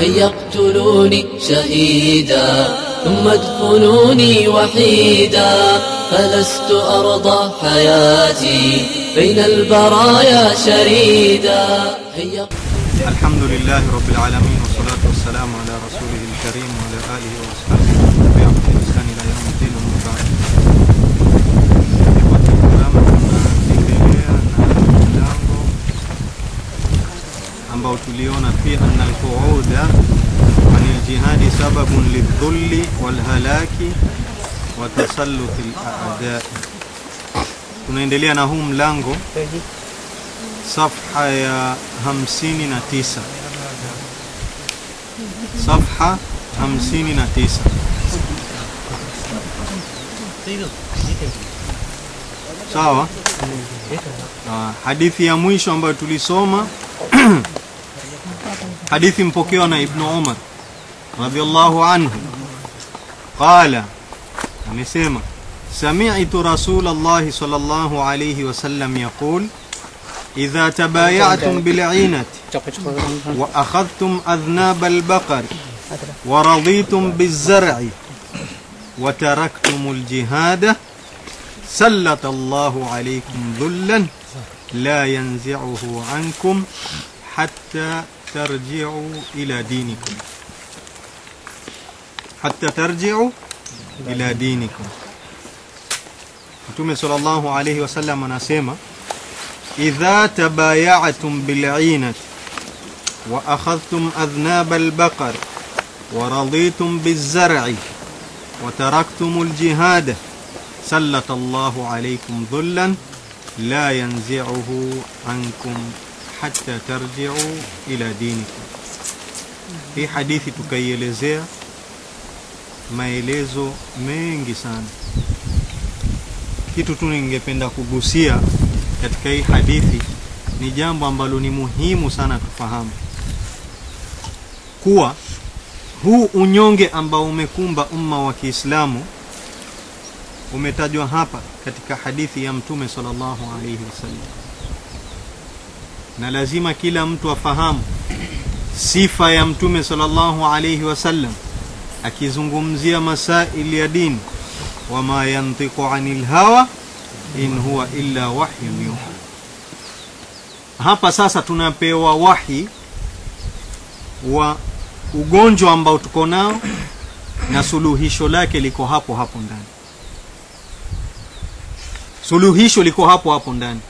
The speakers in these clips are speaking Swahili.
هيا اقتلوني شهيدا ثم ادفنوني وحيدا فلست أرضى حياتي بين البرايا شريدا. هيا الحمد لله رب العالمين والصلاة والسلام على رسوله الكريم وعلى آله وأصحابه ambao tuliona pia anna alquuda anil jihad sababun lidhulli walhalaki wa tasalluti. Tunaendelea na huu mlango safha ya hamsini na tisa. Safha hamsini na tisa. Sawa? Ah, hadithi ya mwisho ambayo tulisoma حديث مبوكيونا ابن عمر رضي الله عنه. قال يعني مسيمة سمعت رسول الله صلى الله عليه وسلم يقول إذا تبايعتم بالعينة وأخذتم أذناب البقر ورضيتم بالزرع وتركتم الجهاد سلط الله عليكم ذلا لا ينزعه عنكم حتى ترجعوا إلى دينكم. حتى ترجعوا إلى دينكم. أنتم صلى الله عليه وسلم ناسيما إذا تبايعتم بالعينة وأخذتم أذناب البقر ورضيتم بالزرع وتركتم الجهاد سلط الله عليكم ذلا لا ينزعه عنكم hatta tarjiu ila dinikum. Hii hadithi tukaielezea maelezo mengi sana. Kitu tu ningependa kugusia katika hii hadithi ni jambo ambalo ni muhimu sana tufahamu kuwa huu unyonge ambao umekumba umma wa Kiislamu umetajwa hapa katika hadithi ya Mtume sallallahu alaihi wasallam na lazima kila mtu afahamu sifa ya Mtume sallallahu alayhi wasallam akizungumzia masail ya dini, wama yantiqu anil hawa in huwa illa wahyu yuha. Hapa sasa tunapewa wahi wa ugonjwa ambao tuko nao na suluhisho lake liko hapo hapo ndani. Suluhisho liko hapo hapo ndani,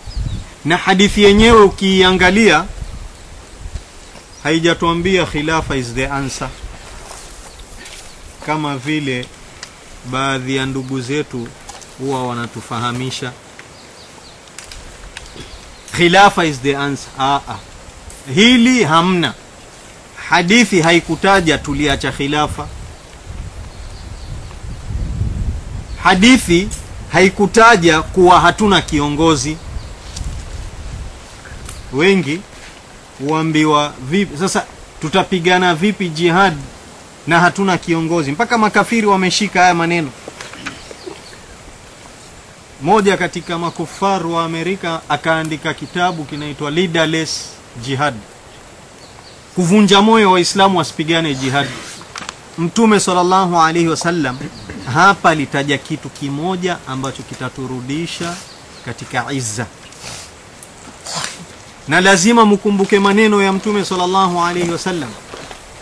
na hadithi yenyewe ukiiangalia haijatuambia khilafa is the answer, kama vile baadhi ya ndugu zetu huwa wanatufahamisha khilafa is the answer. Aa, hili hamna hadithi haikutaja tuliacha khilafa. Hadithi haikutaja kuwa hatuna kiongozi. Wengi huambiwa vipi sasa, tutapigana vipi jihad na hatuna kiongozi? Mpaka makafiri wameshika haya maneno moja katika makufaru wa Amerika akaandika kitabu kinaitwa Leaderless Jihad, kuvunja moyo Waislamu wasipigane jihad. Mtume sallallahu alaihi wasallam hapa alitaja kitu kimoja ambacho kitaturudisha katika izza, na lazima mkumbuke maneno ya Mtume sallallahu alayhi wasallam,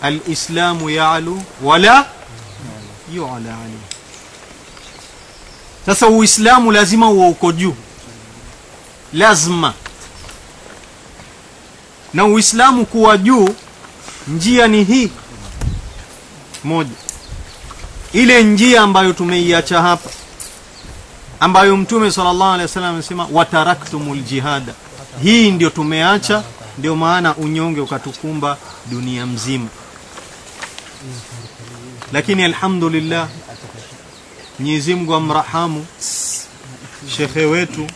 alislamu yalu wala yu'la alayhi. Sasa Uislamu lazima uwe uko juu, lazima. Na Uislamu kuwa juu, njia ni hii. Moja, ile njia ambayo tumeiacha hapa, ambayo Mtume sallallahu alaihi wasallam amesema wataraktumul jihada. Hii ndio tumeacha, ndio maana unyonge ukatukumba dunia mzima. Lakini alhamdulillah Mwenyezi Mungu amrahamu shekhe wetu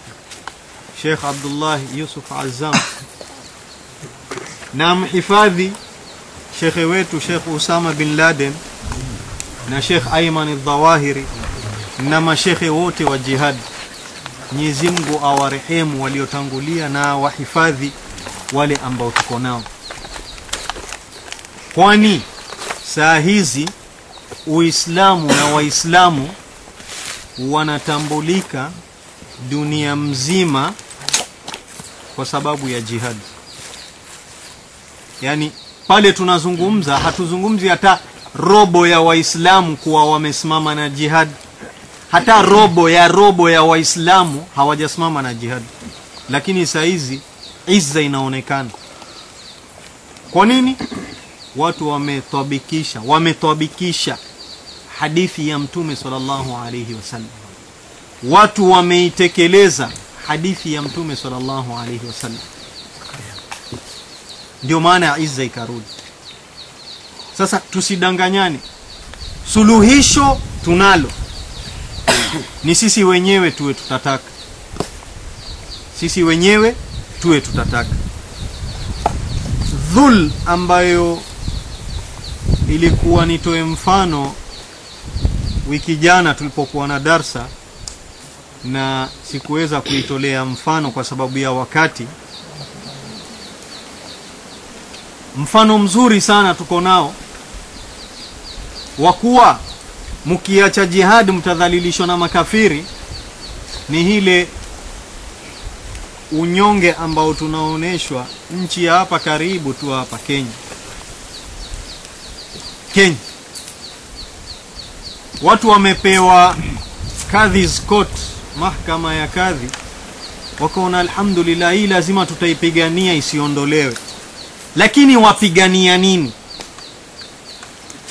Sheikh Abdullah Yusuf Azam na mhifadhi shekhe wetu Sheikh Usama bin Laden na Sheikh Ayman al-Dhawahiri na mashekhe wote wa jihad. Mwenyezi Mungu awarehemu waliotangulia na wahifadhi wale ambao tuko nao. kwani saa hizi uislamu na waislamu wanatambulika dunia mzima kwa sababu ya jihadi yaani pale tunazungumza hatuzungumzi hata robo ya waislamu kuwa wamesimama na jihad hata robo ya robo ya waislamu hawajasimama na jihad. Lakini saa hizi izza inaonekana. Kwa nini? Watu wametabikisha wametabikisha hadithi ya mtume sallallahu alayhi wasallam. Watu wameitekeleza hadithi ya mtume sallallahu alayhi wasallam. Ndio maana izza ikarudi. Sasa tusidanganyane. Suluhisho tunalo ni sisi wenyewe tuwe tutataka. Sisi wenyewe tuwe tutataka. Dhul ambayo ilikuwa nitoe mfano wiki jana tulipokuwa na darsa na sikuweza kuitolea mfano kwa sababu ya wakati. Mfano mzuri sana tuko nao. Wa kuwa mkiacha jihadi mtadhalilishwa na makafiri. Ni ile unyonge ambao tunaonyeshwa nchi ya hapa karibu tu hapa Kenya. Kenya. Watu wamepewa kadhi's court mahakama ya kadhi. Wakaona alhamdulillah hii lazima tutaipigania isiondolewe. Lakini wapigania nini?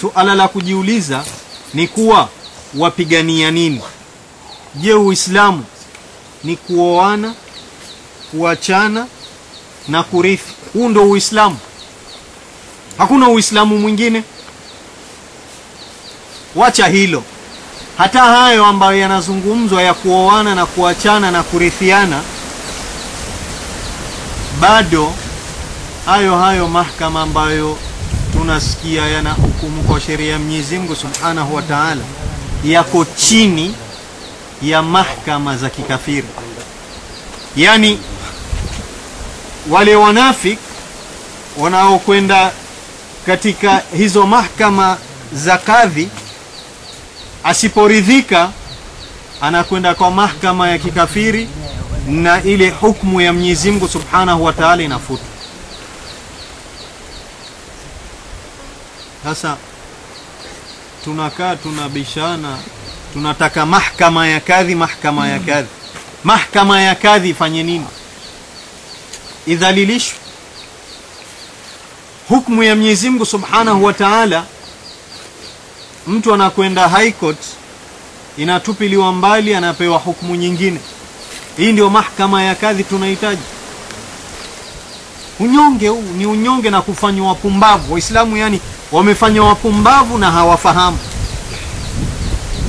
Suala la kujiuliza ni kuwa wapigania nini? Je uislamu ni kuoana kuachana na kurithi? Huu ndo uislamu. Hakuna uislamu mwingine. Wacha hilo. Hata hayo ambayo yanazungumzwa ya kuoana na kuachana na kurithiana bado hayo hayo mahkama ambayo tunasikia yana hukumu kwa sheria ya Mwenyezi Mungu Subhanahu wa Ta'ala yako chini ya mahkama za kikafiri. Yani wale wanafik wanaokwenda katika hizo mahkama za kadhi asiporidhika anakwenda kwa mahkama ya kikafiri na ile hukumu ya Mwenyezi Mungu Subhanahu wa Ta'ala inafutwa sasa tunakaa tunabishana tunataka mahkama ya kadhi mahkama ya kadhi. Mahkama ya kadhi ifanye nini? Idhalilishwe. Hukumu ya Mwenyezi Mungu Subhanahu wa Ta'ala mtu anakwenda high court inatupiliwa mbali anapewa hukumu nyingine. Hii ndio mahkama ya kadhi tunahitaji unyonge huu ni unyonge na kufanywa wapumbavu. Waislamu yani wamefanywa wapumbavu na hawafahamu.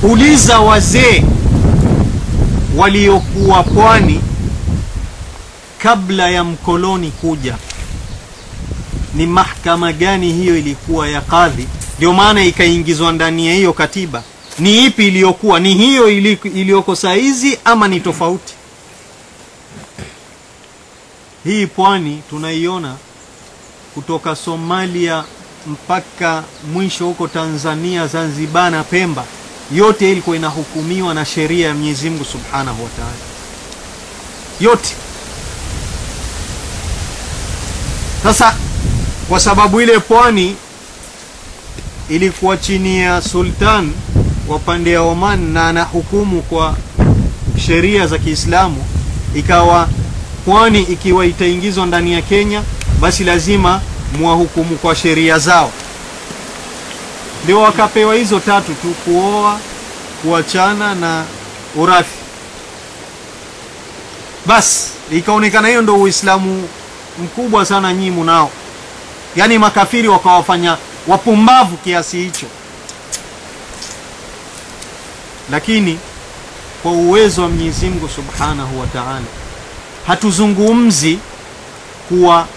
Uliza wazee waliokuwa pwani kabla ya mkoloni kuja ni mahkama gani hiyo ilikuwa ya kadhi? Ndio maana ikaingizwa ndani ya hiyo katiba. Ni ipi iliyokuwa? Ni hiyo iliyoko saizi ama ni tofauti hii pwani tunaiona kutoka Somalia mpaka mwisho huko Tanzania, Zanzibar na Pemba, yote ilikuwa inahukumiwa na sheria ya Mwenyezi Mungu Subhanahu wa Ta'ala, yote. Sasa kwa sababu ile pwani ilikuwa chini ya sultan wa pande ya Oman na anahukumu kwa sheria za Kiislamu, ikawa pwani ikiwa itaingizwa ndani ya Kenya, basi lazima mwahukumu kwa sheria zao. Ndio wakapewa hizo tatu tu, kuoa, kuachana na urafi. Basi ikaonekana hiyo ndio Uislamu mkubwa sana nyinyi munao, yaani makafiri wakawafanya wapumbavu kiasi hicho, lakini kwa uwezo wa Mwenyezi Mungu Subhanahu wa Ta'ala hatuzungumzi kuwa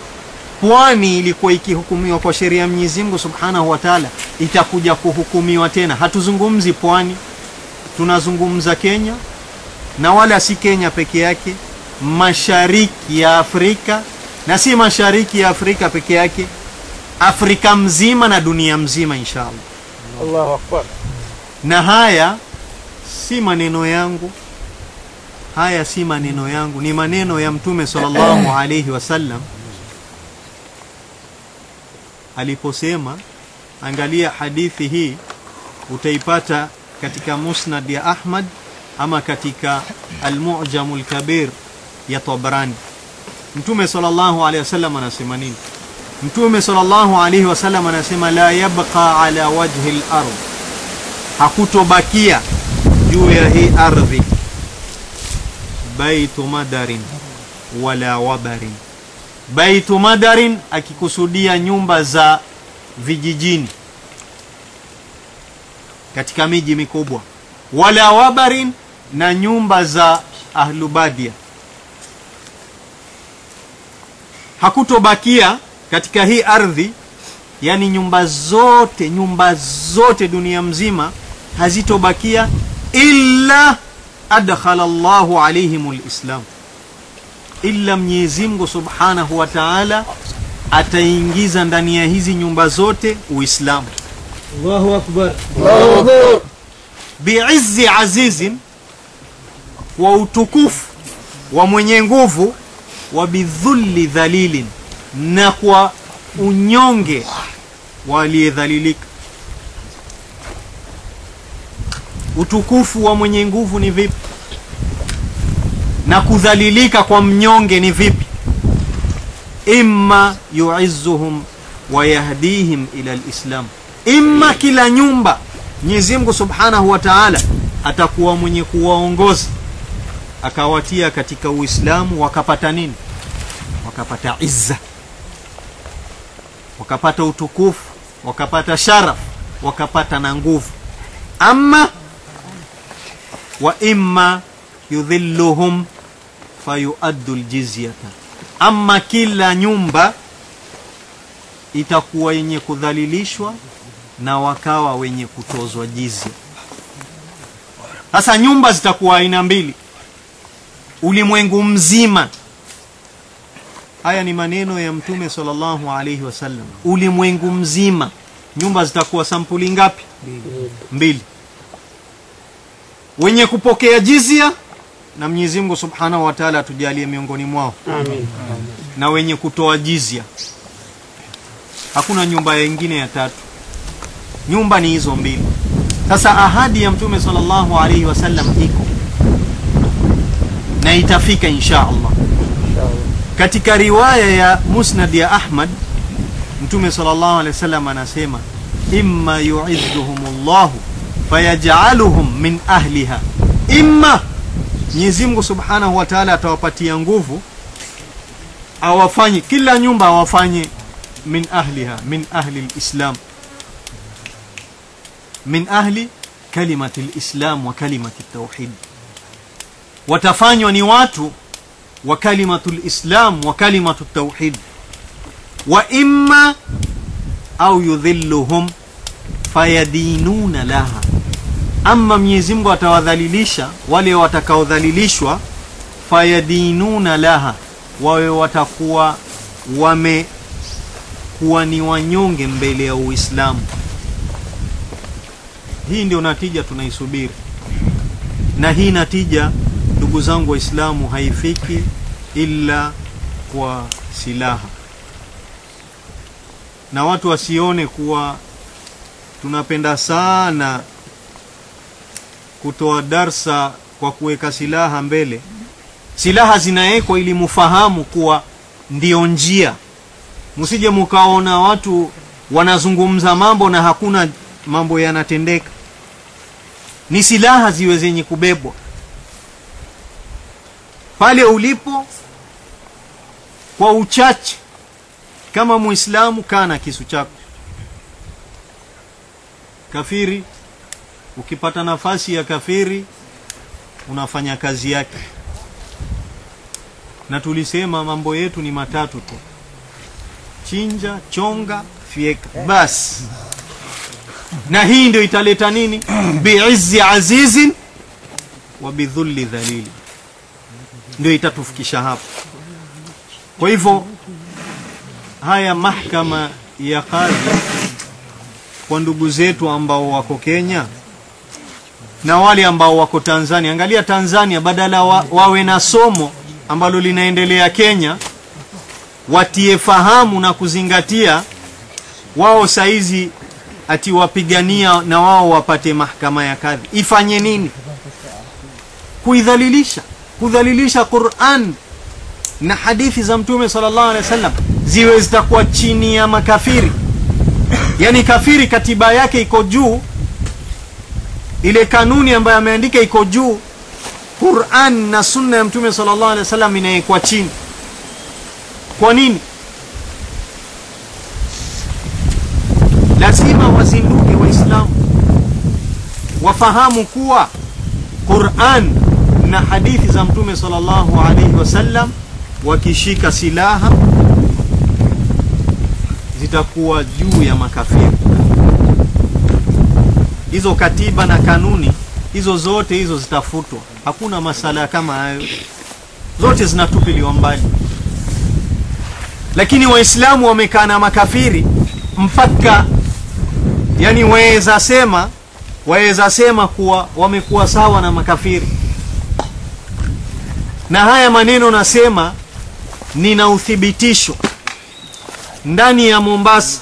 pwani ilikuwa ikihukumiwa kwa sheria ya Mwenyezi Mungu Subhanahu wa Ta'ala itakuja kuhukumiwa tena. Hatuzungumzi pwani, tunazungumza Kenya na wala si Kenya peke yake, mashariki ya Afrika na si mashariki ya Afrika peke yake, afrika mzima na dunia mzima inshallah. Allahu akbar. na haya si maneno yangu haya si maneno yangu ni maneno ya mtume sallallahu alayhi wasallam aliposema angalia hadithi hii utaipata katika musnad ya ahmad ama katika Al-Mu'jam al-Kabir ya tabrani mtume sallallahu alayhi wasallam anasema nini? Mtume sallallahu alayhi wasallam anasema la yabqa ala wajhi al-ard. Hakutobakia juu ya hii ardhi baitu madarin wala wabarin. Baitu madarin akikusudia nyumba za vijijini. Katika miji mikubwa. Wala wabarin na nyumba za ahlubadia hakutobakia katika hii ardhi yani nyumba zote nyumba zote dunia mzima hazitobakia illa adkhala Allahu alaihim lislam illa Mwenyezi Mungu subhanahu wa ta'ala ataingiza ndani ya hizi nyumba zote Uislamu. Allahu akbar. biizzi azizin wa utukufu wa mwenye nguvu wa bidhulli dhalilin na kwa unyonge wa utukufu wa mwenye nguvu ni vipi? Na kudhalilika kwa mnyonge ni vipi? Imma yuizzuhum wa yahdihim ila alislam. Imma kila nyumba Mwenyezi Mungu Subhanahu wa Ta'ala atakuwa mwenye kuwaongoza akawatia katika Uislamu wakapata nini? Wakapata izza wakapata utukufu wakapata sharaf wakapata na nguvu. Ama wa imma yudhilluhum fayuaddu ljizyata, ama kila nyumba itakuwa yenye kudhalilishwa na wakawa wenye kutozwa jizya. Sasa nyumba zitakuwa aina mbili. Ulimwengu mzima. Haya ni maneno ya mtume sallallahu alaihi wasallam. Ulimwengu mzima. Nyumba zitakuwa sampuli ngapi? Mbili wenye kupokea jizia na Mwenyezi Mungu Subhanahu wa Ta'ala atujalie miongoni mwao. Amin. na wenye kutoa jizia hakuna nyumba nyingine ya tatu. Nyumba ni hizo mbili. Sasa ahadi ya mtume sallallahu alaihi wasallam iko. Na itafika insha Allah. Katika riwaya ya musnad ya ahmad mtume sallallahu alaihi wasallam anasema imma yu'izzuhumullahu fayaj'aluhum min ahliha. Imma Mwenyezi Subhanahu wa atawapatia nguvu awafanye kila nyumba awafanye min ahliha min ahli lislam min ahli kalimati lislam wa kalimati tauhid watafanywa ni watu wa kalimatu lislam wa kalimatu tauhid wa imma au yudhilluhum fayadinuna laha ama Mwenyezi Mungu atawadhalilisha wale watakaodhalilishwa fayadinuna laha wawe watakuwa wame kuwa ni wanyonge mbele ya Uislamu. Hii ndio natija tunaisubiri. Na hii natija ndugu zangu waislamu haifiki ila kwa silaha. Na watu wasione kuwa tunapenda sana kutoa darsa kwa kuweka silaha mbele. Silaha zinawekwa ili mufahamu kuwa ndio njia. Msije mukaona watu wanazungumza mambo na hakuna mambo yanatendeka. Ni silaha ziwe zenye kubebwa. Pale ulipo kwa uchache kama muislamu kana na kisu chako. Kafiri ukipata nafasi ya kafiri unafanya kazi yake. Na tulisema mambo yetu ni matatu tu. Chinja chonga fieka. Basi na hii ndio italeta nini? Biizzi azizin wa bidhulli dhalili. Ndio itatufikisha hapo. Kwa hivyo haya mahkama ya kadhi kwa ndugu zetu ambao wako Kenya na wale ambao wako Tanzania. Angalia Tanzania, badala wa, wawe na somo ambalo linaendelea Kenya, watie fahamu na kuzingatia wao saizi ati wapigania na wao wapate mahakama ya kadhi. Ifanye nini? Kuidhalilisha, kudhalilisha Qur'an na hadithi za Mtume sallallahu alaihi wasallam ziwe zitakuwa chini ya makafiri. Yani kafiri katiba yake iko juu, ile kanuni ambayo ameandika iko juu, Qur'an na sunna ya Mtume sallallahu alaihi wasallam inawekwa chini. Kwa nini? lazima wazinduke waislamu wafahamu kuwa quran na hadithi za mtume sallallahu alaihi wasallam wakishika silaha zitakuwa juu ya makafiri hizo katiba na kanuni hizo zote hizo zitafutwa. Hakuna masala kama hayo. Zote zinatupiliwa mbali. Lakini waislamu wamekaa na makafiri mpaka yani waweza sema waweza sema kuwa wamekuwa sawa na makafiri. Na haya maneno nasema nina uthibitisho. Ndani ya Mombasa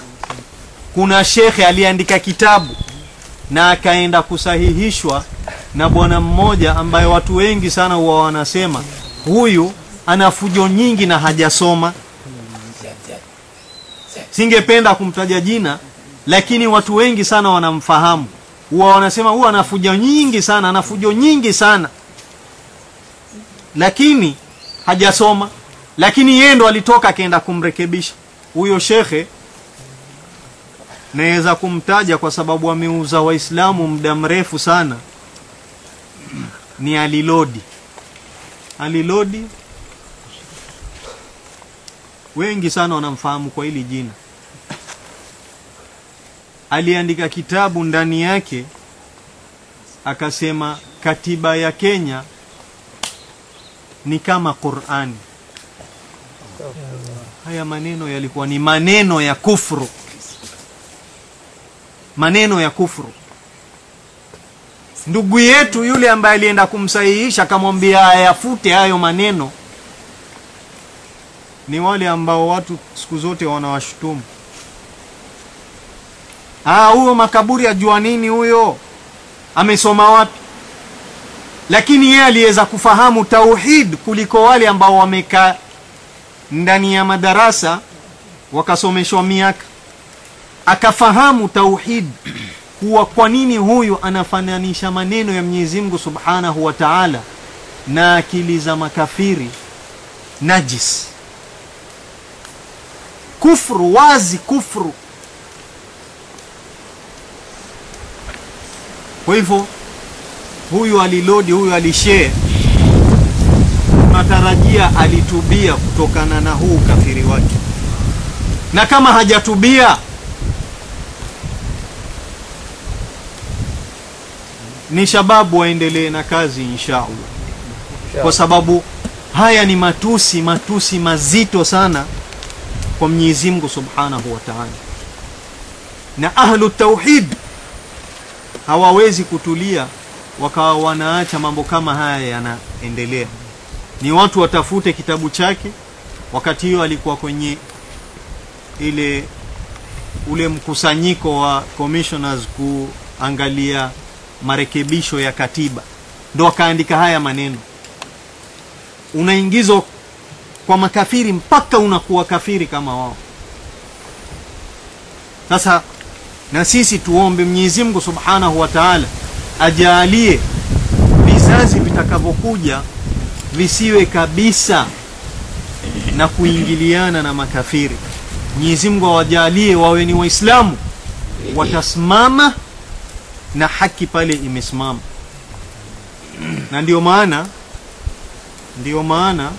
kuna shekhe aliandika kitabu na akaenda kusahihishwa na bwana mmoja ambaye watu wengi sana huwa wanasema huyu ana fujo nyingi na hajasoma. Singependa kumtaja jina lakini watu wengi sana wanamfahamu. Huwa wanasema huwa ana fujo nyingi sana ana fujo nyingi sana. Lakini hajasoma. Lakini yeye ndo alitoka akaenda kumrekebisha. Huyo shekhe naweza kumtaja kwa sababu ameuza waislamu muda mrefu sana. Ni alilodi. Alilodi wengi sana wanamfahamu kwa hili jina. Aliandika kitabu ndani yake akasema katiba ya Kenya ni kama Qur'ani. Haya maneno yalikuwa ni maneno ya kufru, maneno ya kufuru. Ndugu yetu yule ambaye alienda kumsahihisha akamwambia ayafute hayo maneno, ni wale ambao watu siku zote wanawashutumu. Ah huyo makaburi ajua nini huyo? Amesoma wapi? Lakini yeye aliweza kufahamu tauhid kuliko wale ambao wamekaa ndani ya madarasa wakasomeshwa miaka akafahamu tauhid kuwa kwa nini huyu anafananisha maneno ya Mwenyezi Mungu Subhanahu wa Ta'ala na akili za makafiri najis. Kufru wazi kufru. Kwa hivyo huyu alilodi huyu alishare tunatarajia alitubia kutokana na huu ukafiri wake. Na kama hajatubia ni shababu waendelee na kazi inshaallah kwa sababu haya ni matusi matusi mazito sana kwa Mwenyezi Mungu Subhanahu wa Ta'ala. Na ahlu tauhid hawawezi kutulia wakawa wanaacha mambo kama haya yanaendelea. Ni watu watafute kitabu chake wakati hiyo alikuwa kwenye ile ule mkusanyiko wa commissioners kuangalia marekebisho ya katiba. Ndo akaandika haya maneno. Unaingizwa kwa makafiri mpaka unakuwa kafiri kama wao. Sasa na sisi tuombe Mwenyezi Mungu Subhanahu wa Ta'ala ajalie vizazi vitakavyokuja visiwe kabisa na kuingiliana na makafiri. Mwenyezi Mungu awajalie wawe ni Waislamu watasimama na haki pale imesimama. Na ndio maana ndio maana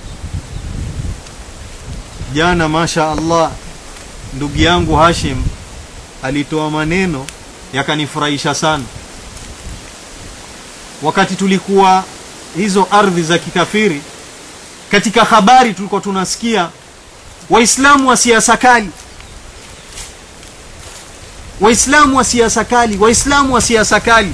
jana masha Allah ndugu yangu Hashim alitoa maneno yakanifurahisha sana wakati tulikuwa hizo ardhi za kikafiri katika habari tulikuwa tunasikia waislamu wa siasa kali waislamu wa siasa kali waislamu wa siasa kali.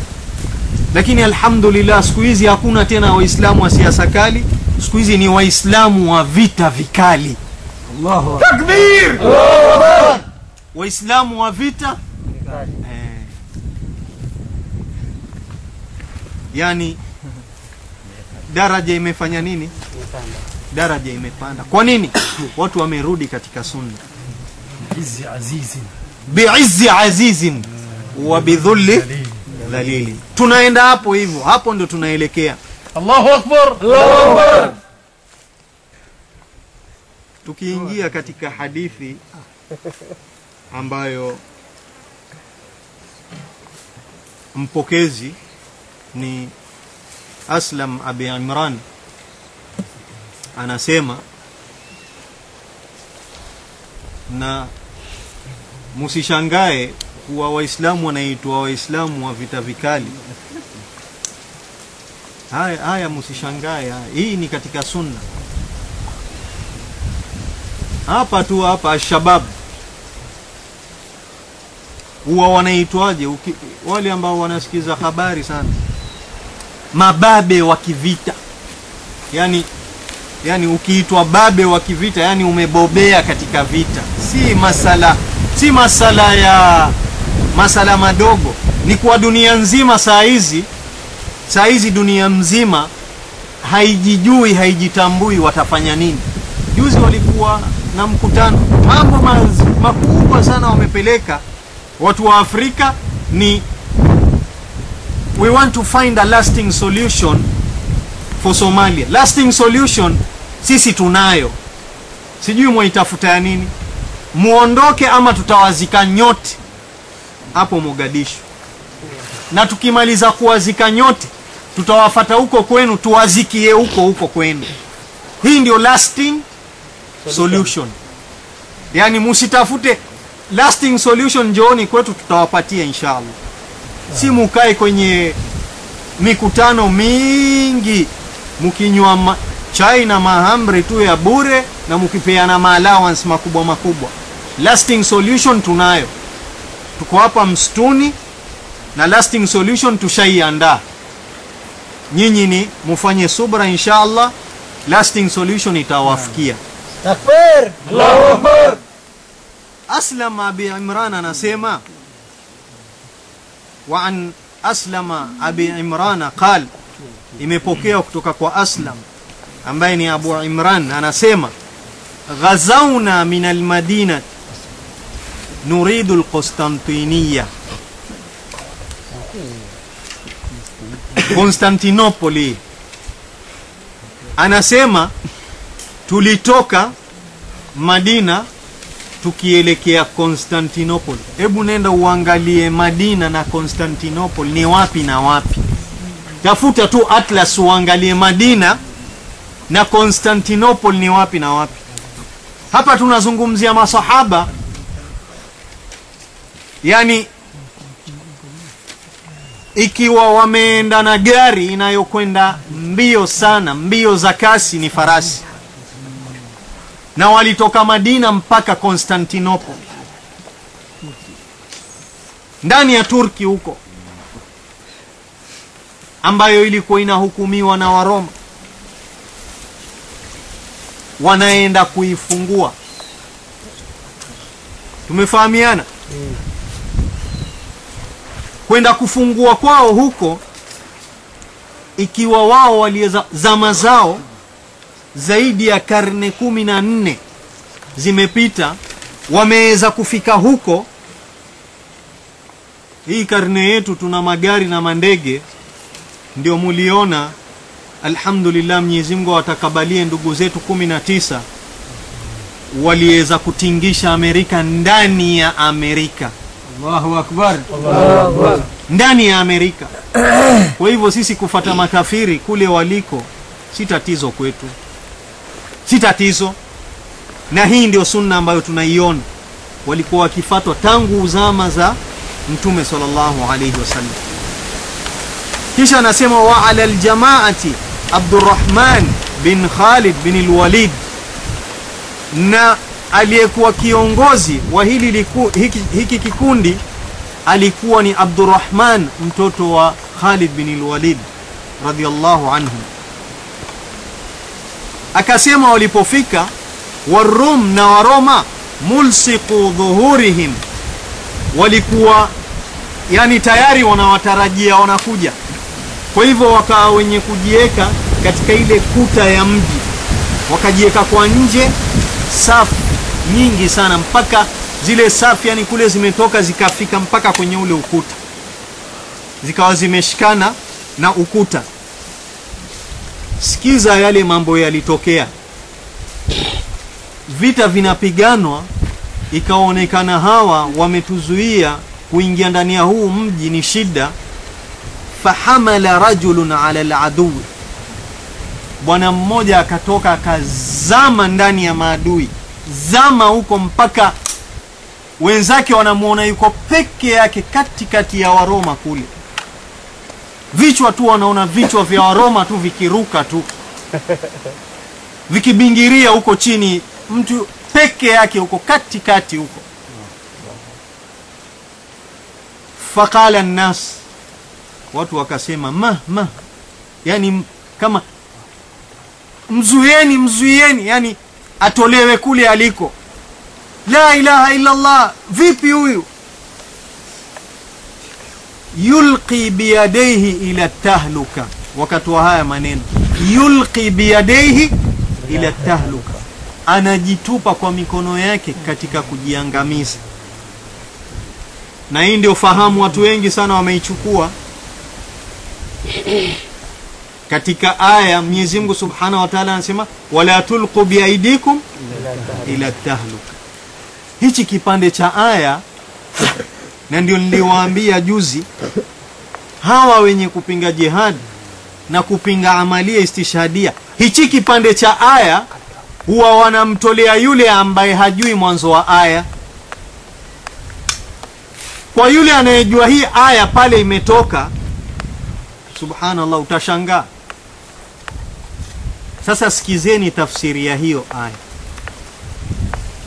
Lakini alhamdulillah siku hizi hakuna tena waislamu wa siasa kali. Siku hizi ni waislamu wa vita vikali. Allahu takbir! Waislamu wa vita? Eh, yani daraja imefanya nini? Daraja imepanda. Kwa nini? Watu wamerudi katika sunna. Izi azizi. Biizzi azizin wa bidhulli dhalili tunaenda hapo hivyo hapo ndio tunaelekea Allahu akbar. Allahu akbar. tukiingia katika hadithi ambayo mpokezi ni aslam abi imran anasema na musishangae kuwa waislamu wanaitwa waislamu wa vita vikali. Haya haya musishangae hii ni katika sunna. Hapa tu hapa alshabab huwa wanaitwaje? Wale ambao wanasikiza habari sana. Mababe wa kivita. Yani yani ukiitwa babe wa kivita yani umebobea katika vita. Si masala si masala ya masala madogo. Ni kwa dunia nzima saa hizi saa hizi dunia mzima haijijui haijitambui watafanya nini. Juzi walikuwa na mkutano. Mambo makubwa sana wamepeleka. Watu wa afrika ni we want to find a lasting solution for somalia. Lasting solution sisi tunayo. Sijui mwaitafuta ya nini muondoke ama tutawazika nyote. Hapo mogadishu. Na tukimaliza kuwazika nyote tutawafata huko kwenu tuwazikie huko huko kwenu. Hii ndio lasting solution. Yani musitafute lasting solution njooni kwetu tutawapatia inshallah. Si mukae kwenye mikutano mingi. Mkinywa ma, chai na mahamri tu ya bure na mkipeana maallowance makubwa makubwa lasting solution tunayo tuko hapa msituni na lasting solution tushaiandaa nyinyi ni mufanye subra inshallah lasting solution itawafikia Takbir. Allahu akbar. aslam abi imran anasema wa an aslama abi imran qal imepokea kutoka kwa aslam ambaye ni abu imran anasema ghazauna min almadina nuridu alqustantiniya konstantinopoli anasema tulitoka madina tukielekea Konstantinopoli. Hebu nenda uangalie Madina na Konstantinopoli ni wapi na wapi. Tafuta tu atlas uangalie Madina na Konstantinopoli ni wapi na wapi. Hapa tunazungumzia masahaba, yani ikiwa wameenda na gari inayokwenda mbio sana, mbio za kasi ni farasi. Na walitoka Madina mpaka konstantinopo ndani ya Turki huko ambayo ilikuwa inahukumiwa na Waroma wanaenda kuifungua. Tumefahamiana? Kwenda kufungua kwao huko ikiwa wao walieza zama zao zaidi ya karne kumi na nne zimepita wameweza kufika huko. Hii karne yetu tuna magari na mandege ndio muliona alhamdulillah mwenyezi mungu awatakabalie ndugu zetu kumi na tisa. Waliweza kutingisha amerika ndani ya amerika. Allahu akbar. Allahu akbar. ndani ya amerika. Kwa hivyo sisi kufata makafiri kule waliko si tatizo kwetu. Si tatizo. Na hii ndio sunna ambayo tunaiona. Walikuwa wakifatwa tangu uzama za mtume sallallahu alayhi wasallam. Kisha anasema wa ala aljamaati abdurrahman bin khalid bin al-Walid. Na aliyekuwa kiongozi wa hili, liku, hiki, hiki kikundi alikuwa ni Abdurrahman mtoto wa khalid bin al-Walid radiyallahu anhu. Akasema walipofika warum na waroma mulsiqu dhuhurihim. Walikuwa yani tayari wanawatarajia wanakuja kwa hivyo wakawa wenye kujiweka katika ile kuta ya mji. Wakajiweka kwa nje safu nyingi sana mpaka zile safu yani kule zimetoka zikafika mpaka kwenye ule ukuta. Zikawa zimeshikana na ukuta. Sikiza yale mambo yalitokea. Vita vinapiganwa ikaonekana hawa wametuzuia kuingia ndani ya huu mji ni shida fahamala rajulun ala ladui bwana mmoja akatoka akazama ndani ya maadui. Zama huko mpaka wenzake wanamwona yuko peke yake katikati ya waroma kule. Vichwa tu wanaona vichwa vya waroma tu vikiruka tu. Vikibingiria huko chini mtu peke yake huko katikati huko. Faqala nnas watu wakasema ma ma yani kama mzuieni mzuieni yani atolewe kule aliko. La ilaha illa allah vipi huyu? Yulqi biyadaihi ila tahluka. Wakati wa haya maneno. Yulqi biyadaihi ila tahluka. Anajitupa kwa mikono yake katika kujiangamiza. Na hii ndio fahamu watu wengi sana wameichukua katika aya Mwenyezi Mungu Subhanahu wa Ta'ala anasema wala tulqu biaidikum ila tahluk. hichi kipande cha aya na ndio niliwaambia juzi hawa wenye kupinga jihad na kupinga amalia istishadia, hichi kipande cha aya huwa wanamtolea yule ambaye hajui mwanzo wa aya kwa yule anayejua hii aya pale imetoka subhanallah utashangaa. Sasa sikizeni tafsiri ya hiyo aya.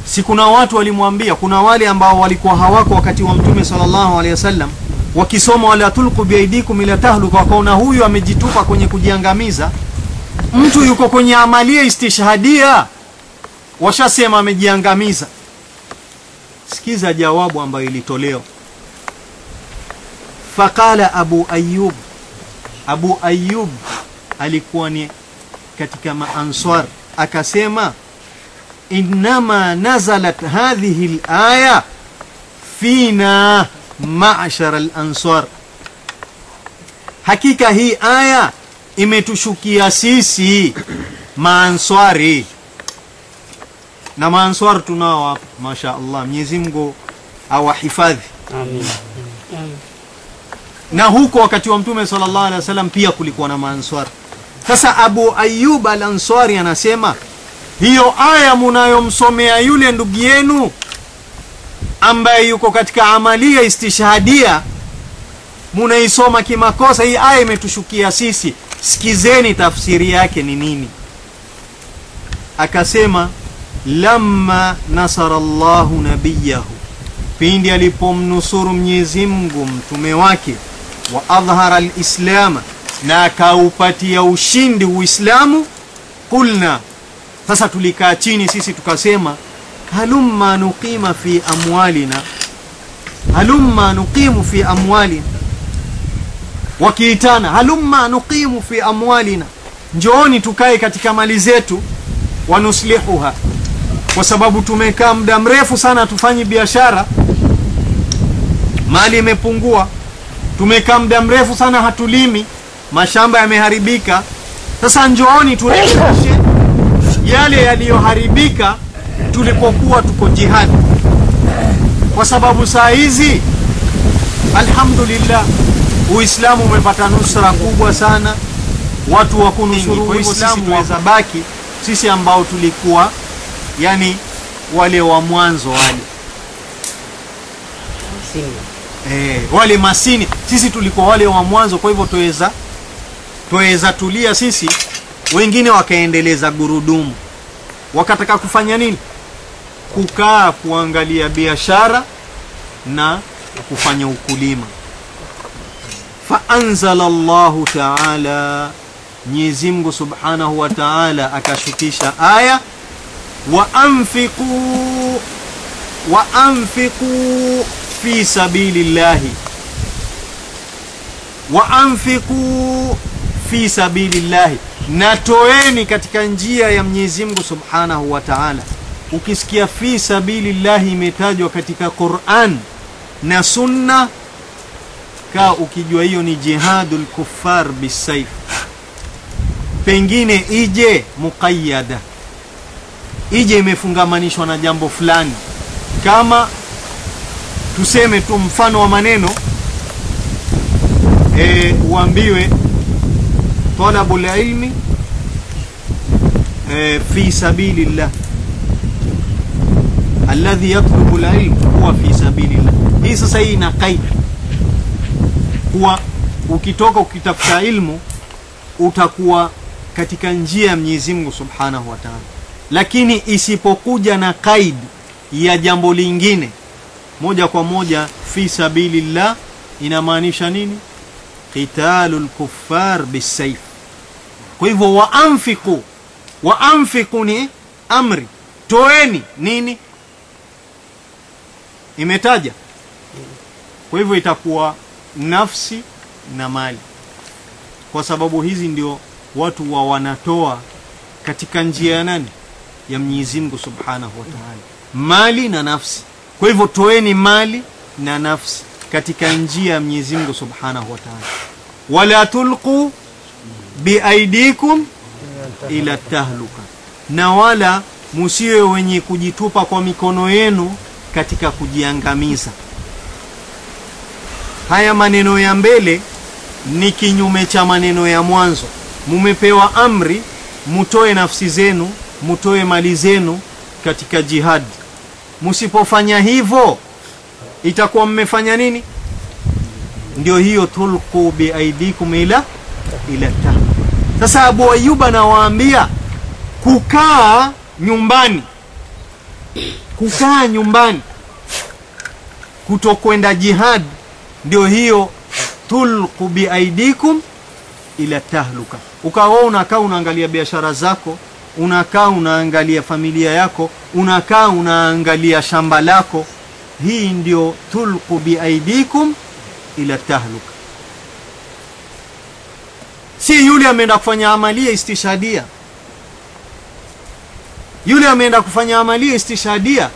Si kuna watu walimwambia kuna wale ambao walikuwa hawako wakati wa mtume sallallahu alaihi wasallam wakisoma wala tulqu biaidikum ila tahluka wakaona huyu amejitupa kwenye kujiangamiza. Mtu yuko kwenye amalia istishhadia. Washasema amejiangamiza. Sikiza jawabu ambayo ilitolewa. Faqala abu ayub abu Ayyub alikuwa ni katika maanswar akasema innama nazalat hadhihi alaya fina mashara lanswar hakika hii aya imetushukia sisi maanswari. Na maanswar tunao hapa mashaallah mwenyezi mungu awahifadhi. Amin. Na huko wakati wa mtume sallallahu alaihi wasallam pia kulikuwa na maanswar sasa abu ayub al-Ansari anasema hiyo aya munayomsomea yule ndugu yenu ambaye yuko katika amalia istishhadia munaisoma kimakosa. Hii aya imetushukia sisi. Sikizeni tafsiri yake ni nini. Akasema lamma nasara llahu nabiyahu pindi alipomnusuru mwenyezi mungu mtume wake wa adhhara lislama na akaupatia ushindi uislamu qulna sasa tulikaa chini sisi tukasema halumma nuqima fi amwalina. Halumma nuqimu fi amwalina. Wakiitana halumma nuqimu fi amwalina. Njooni tukae katika mali zetu wanuslihuha. Kwa sababu tumekaa muda mrefu sana tufanyi biashara. Mali imepungua tumekaa muda mrefu sana hatulimi. Mashamba yameharibika. Sasa njooni turekebishe yale yaliyoharibika tulipokuwa tuko jihadi. Kwa sababu saa hizi alhamdulillah uislamu umepata nusra kubwa sana. Watu wa kunusuru tuweza baki. Sisi ambao tulikuwa yani wale wa mwanzo wale. Eh, wale masini sisi tulikuwa wale wa mwanzo kwa hivyo tuweza tuweza tulia sisi wengine wakaendeleza gurudumu. Wakataka kufanya nini? Kukaa kuangalia biashara na kufanya ukulima. Faanzala llahu taala Mwenyezi Mungu subhanahu wa taala akashukisha aya wa anfiqu wa anfiqu fi sabilillahi wa anfiqu fi sabilillahi, na toeni katika njia ya Mwenyezi Mungu subhanahu wa taala. Ukisikia fi sabilillahi imetajwa katika Quran na Sunna, kaa ukijua hiyo ni jihadul kuffar bisaif, pengine ije muqayyada, ije imefungamanishwa na jambo fulani, kama tuseme tu mfano wa maneno e, uambiwe talabul ilmi e, fi sabilillah alladhi yatlubu lilm huwa fi sabilillah. Hii sasa hii ina kaidi kuwa ukitoka ukitafuta ilmu utakuwa katika njia ya Mwenyezi Mungu Subhanahu wa Ta'ala, lakini isipokuja na kaidi ya jambo lingine moja kwa moja fi sabilillah inamaanisha nini? Qitalul lkuffar bisaif. Kwa hivyo wa waanfiku wa anfiqu ni amri, toeni nini, imetaja. Kwa hivyo itakuwa nafsi na mali, kwa sababu hizi ndio watu wa wanatoa katika njia ya nani? Ya Mwenyezi Mungu Subhanahu wa Ta'ala, mali na nafsi. Kwa hivyo toeni mali na nafsi katika njia ya Mwenyezi Mungu Subhanahu wa Ta'ala, wala tulqu biaidikum ila tahluka, na wala musiwe wenye kujitupa kwa mikono yenu katika kujiangamiza. Haya maneno ya mbele ni kinyume cha maneno ya mwanzo. Mumepewa amri mutoe nafsi zenu, mutoe mali zenu katika jihad. Musipofanya hivyo itakuwa mmefanya nini? Ndio hiyo tulqu biaidikum ila ila ta. Sasa Abu Ayyub anawaambia kukaa nyumbani, kukaa nyumbani, kutokwenda jihad, ndio hiyo tulqu biaidikum ila tahluka. Ukawa unakaa unaangalia biashara zako, unakaa unaangalia familia yako, unakaa unaangalia shamba lako. Hii ndio tulqu biaidikum ila tahluka. Si yule ameenda kufanya amalia istishadia, yule ameenda kufanya amalia istishadia,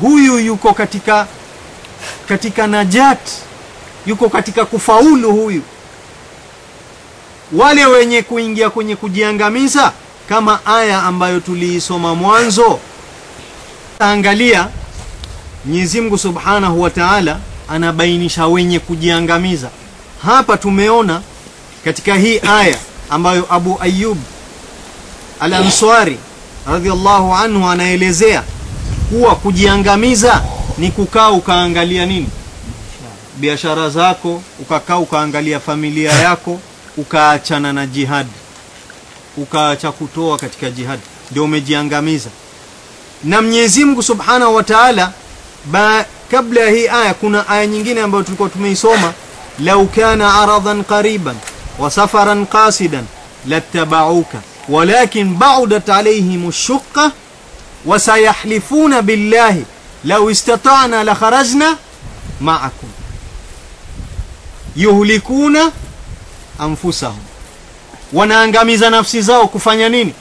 huyu yuko katika katika najat, yuko katika kufaulu huyu. Wale wenye kuingia kwenye kujiangamiza, kama aya ambayo tuliisoma mwanzo, angalia Mwenyezi Mungu Subhanahu wa Ta'ala anabainisha wenye kujiangamiza. Hapa tumeona katika hii aya ambayo Abu Ayyub Al-Ansari radhiallahu anhu anaelezea kuwa kujiangamiza ni kukaa ukaangalia nini, biashara zako, ukakaa ukaangalia familia yako, ukaachana na jihadi, ukaacha kutoa katika jihadi, ndio umejiangamiza. Na Mwenyezi Mungu Subhanahu wa Ta'ala ba kabla ya hii aya kuna aya nyingine ambayo tulikuwa tumeisoma, lau kana aradan qariban wa safaran qasidan lattabauka walakin baudat alaihim shuqa wa sayahlifuna billahi lau istata'na la kharajna ma'akum yuhlikuna anfusahum, wanaangamiza nafsi zao kufanya nini?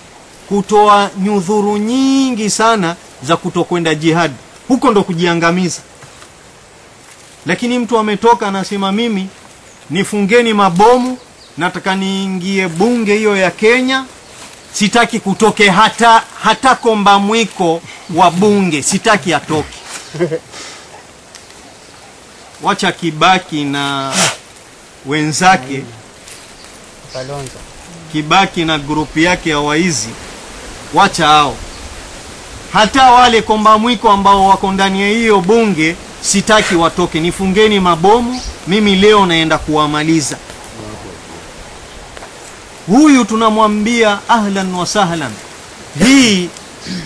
Kutoa nyudhuru nyingi sana za kutokwenda jihadi. Huko ndo kujiangamiza. Lakini mtu ametoka anasema, mimi nifungeni mabomu, nataka niingie bunge hiyo ya Kenya, sitaki kutoke hata hata komba mwiko wa bunge, sitaki atoke. Wacha Kibaki na wenzake, Kibaki na grupu yake ya waizi, wacha hao hata wale komba mwiko ambao wako ndani ya hiyo bunge sitaki watoke, nifungeni mabomu, mimi leo naenda kuwamaliza. Huyu tunamwambia ahlan wa sahlan, hii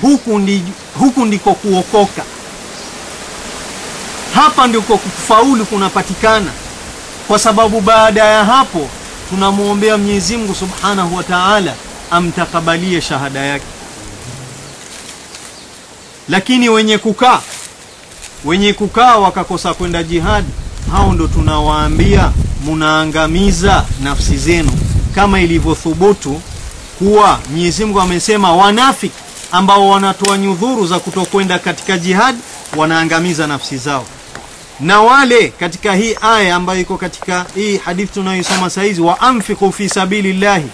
huku, ndi, huku ndiko kuokoka. hapa ndiko kufaulu kunapatikana kwa sababu baada ya hapo tunamwombea Mwenyezi Mungu Subhanahu wa Ta'ala amtakabalie shahada yake lakini wenye kukaa wenye kukaa wakakosa kwenda jihadi, hao ndo tunawaambia munaangamiza nafsi zenu. Kama ilivyothubutu kuwa Mwenyezi Mungu amesema wanafiki ambao wanatoa nyudhuru za kutokwenda katika jihadi wanaangamiza nafsi zao. Na wale katika hii aya ambayo iko katika hii hadithi tunayoisoma sahizi wa anfiqu fi sabilillahi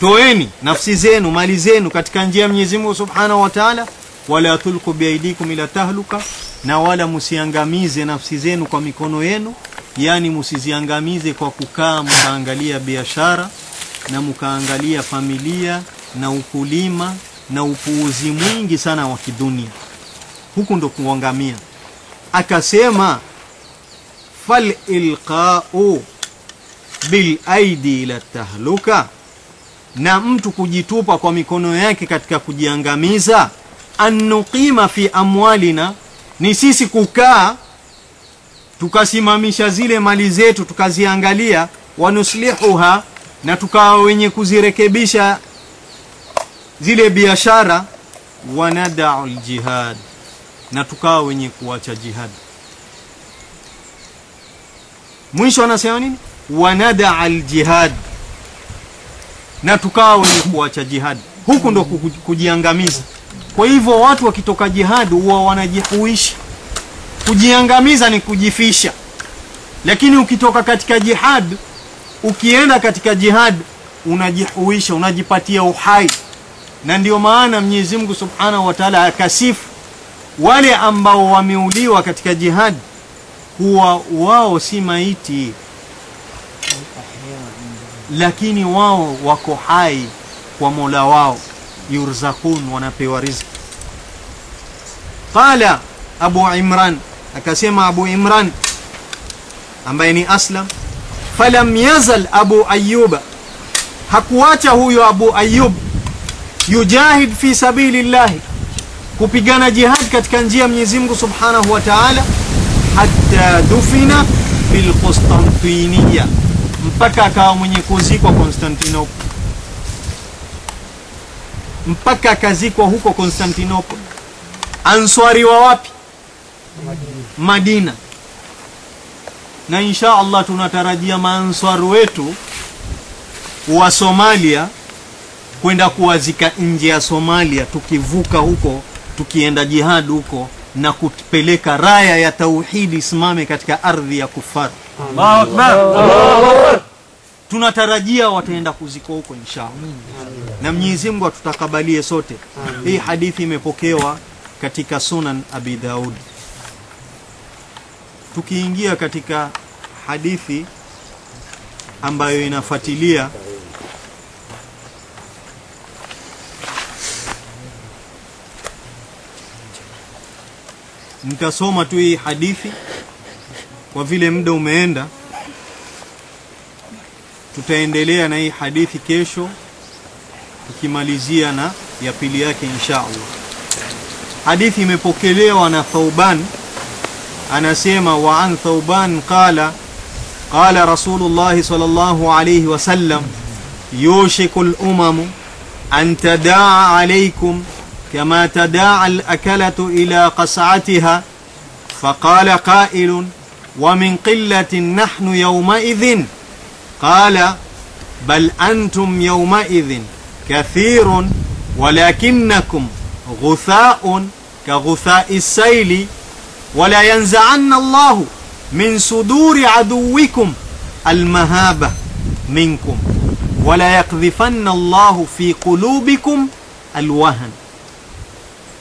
toeni nafsi zenu mali zenu katika njia ya Mwenyezi Mungu Subhanahu wa Ta'ala wala tulqu biaidikum ila tahluka na wala musiangamize nafsi zenu kwa mikono yenu yani musiziangamize kwa kukaa mkaangalia biashara na mkaangalia familia na ukulima na upuuzi mwingi sana wa kidunia. Huku ndo kuangamia. Akasema fal ilqa'u bil aidi ila tahluka. Na mtu kujitupa kwa mikono yake katika kujiangamiza annuqima fi amwalina ni sisi kukaa tukasimamisha zile mali zetu tukaziangalia wanuslihuha na tukawa wenye kuzirekebisha zile biashara wanadau ljihad na tukawa wenye kuacha jihad. Mwisho anasema nini? Wanadaa ljihad, na tukawa wenye kuacha jihad huku ndo kujiangamiza. Kwa hivyo watu wakitoka jihadi huwa wanajihuisha. Kujiangamiza ni kujifisha. Lakini ukitoka katika jihad ukienda katika jihad unajihuisha unajipatia uhai. Na ndio maana Mwenyezi Mungu Subhanahu wa Ta'ala akasifu wale ambao wameuliwa katika jihad kuwa wao si maiti lakini wao wako hai kwa Mola wao yurzakun wanapewa riziki. Qala Abu Imran akasema Abu Imran ambaye ni Aslam falam yazal Abu Ayyuba hakuacha huyo Abu Ayyub yujahid fi sabilillahi kupigana jihad katika njia ya Mwenyezi Mungu Subhanahu wa Ta'ala hatta dufina bil Constantiniya mpaka akawa mwenye kuzikwa Constantinople mpaka akazikwa huko Constantinople. Answari wa wapi? Madina. Na insha Allah tunatarajia maanswar wetu wa Somalia kwenda kuwazika nje ya Somalia tukivuka huko tukienda jihad huko na kupeleka raya ya tauhidi isimame katika ardhi ya kufar. Allahu Akbar. Tunatarajia wataenda kuzikwa huko inshallah. Na Mwenyezi Mungu atutakabalie sote. Hii hadithi imepokewa katika Sunan Abi Daud. Tukiingia katika hadithi ambayo inafuatilia nitasoma tu hii hadithi kwa vile muda umeenda tutaendelea na hii hadithi kesho tukimalizia na ya pili yake insha Allah hadithi imepokelewa na Thauban anasema wa an Thauban qala qala Rasulullah sallallahu alayhi wasallam yushiku al-umamu an tadaa alaykum كما تداعى الأكلة إلى قصعتها فقال قائل ومن قلة نحن يومئذ قال بل أنتم يومئذ كثير ولكنكم غثاء كغثاء السيل ولا ينزعن الله من صدور عدوكم المهابة منكم ولا يقذفن الله في قلوبكم الوهن.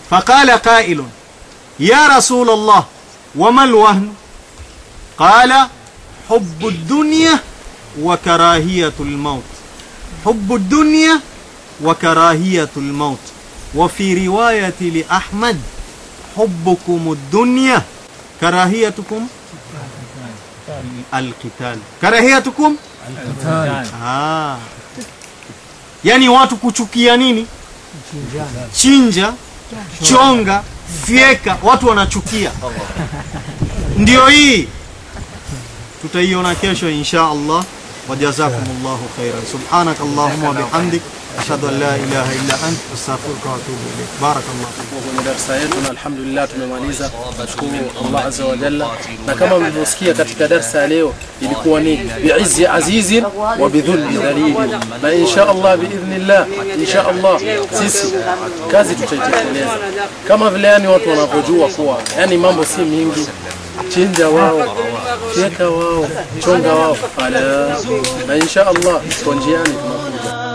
فقال قائل يا رسول الله وما الوهن؟ قال حب الدنيا wa karahiyatul maut. Hubbu dunya wa karahiyatul maut. Wa fi riwayati li Ahmad hubbukum dunya karahiyatukum alqital. Karahiyatukum? Ah. Yani watu kuchukia nini? Chinja chonga fieka watu wanachukia. Ndio hii. Tutaiona kesho insha Allah wajazakumullahu khairan subhanaka allahumma wabihamdik ashhadu an la ilaha illa ant astaghfiruka wa atubu ilaik barakallahu kwenye darasa yetu na alhamdulillah tumemaliza. Nashukuru Allah azza wa jalla. Na kama mlivyosikia katika darasa ya leo ilikuwa ni biizzi azizin wa bidhulli dhalili. Na insha Allah biidhnillah insha Allah sisi kazi tutaitekeleza. Kama vile yani watu wanavyojua kuwa yani mambo si mingi chinja wao fyeka wao chonga wao ala na insha Allah kwa njiani tunakuja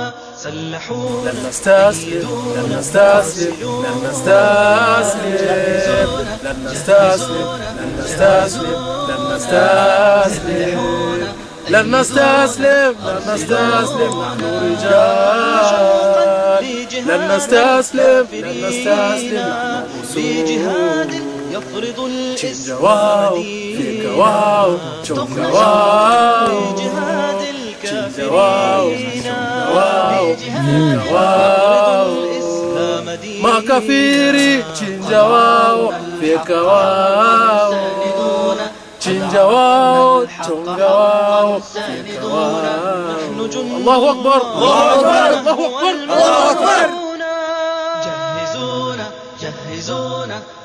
لن نستسلم لن نستسلم لن نستسلم لن نستسلم لن نستسلم لن نستسلم لن نستسلم لن نستسلم نحن رجال لن نستسلم لن نستسلم نحن أسود يفرض الإسلام واو فيك واو شوك واو بجهاد الكافرين. بجهاد واو ما كفيري تشنجا واو فيك واو تشنجا واو تشنجا واو فيك واو الله أكبر. الله أكبر. الله أكبر. الله أكبر.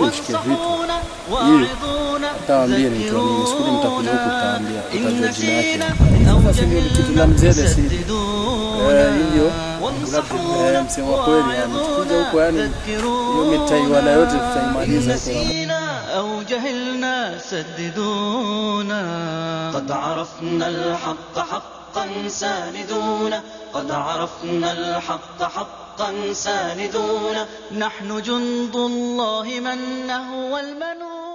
wansahuuna waaidhuuna zakiruuna in nasina au jamilan hivyo msemo wa kweli, tukija huko yani hiyo mitaiwana yote tutaimaliza huko. أو جهلنا سددونا قد عرفنا الحق حقا ساندونا قد عرفنا الحق حقا ساندونا. نحن جند الله من نهوى المنون.